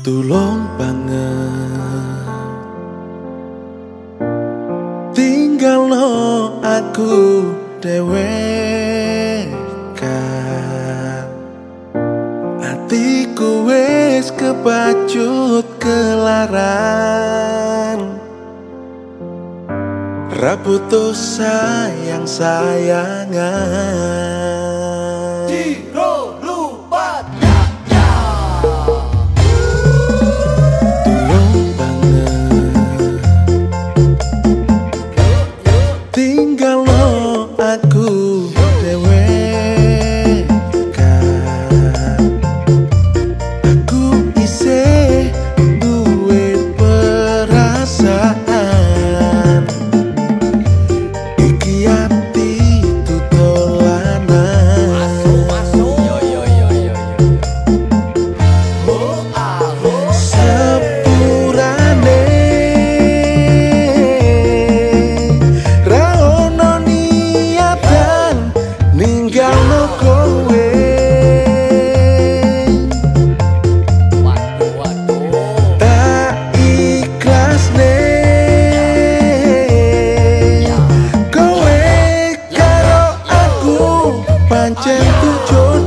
Tulung banget. Tinggal lo aku deweka Atiku wis kepacut kelaran Kerap butuh sayang-sayangan.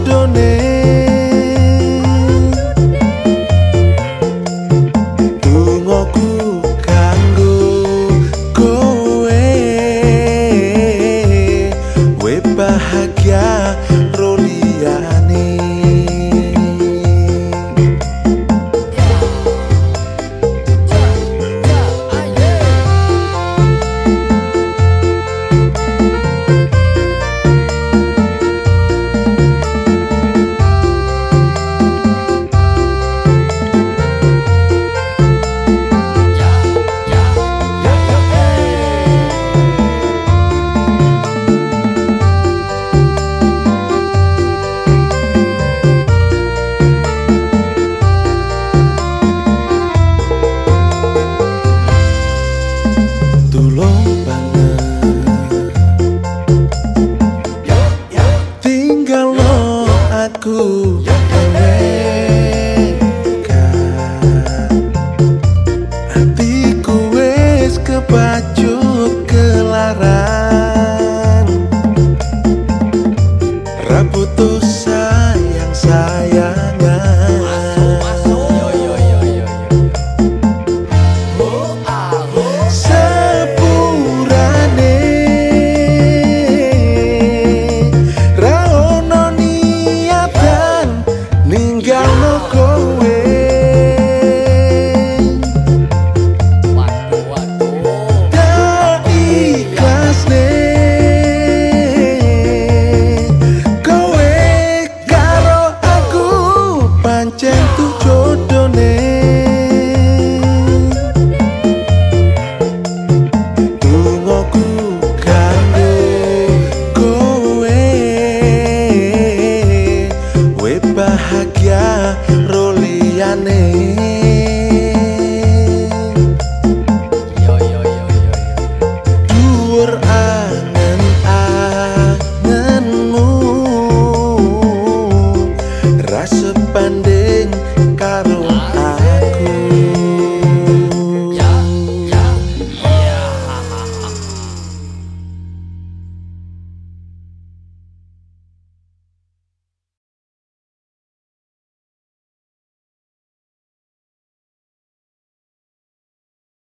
don't aku dewekan Hatiku wis kepacut kelaran Rupa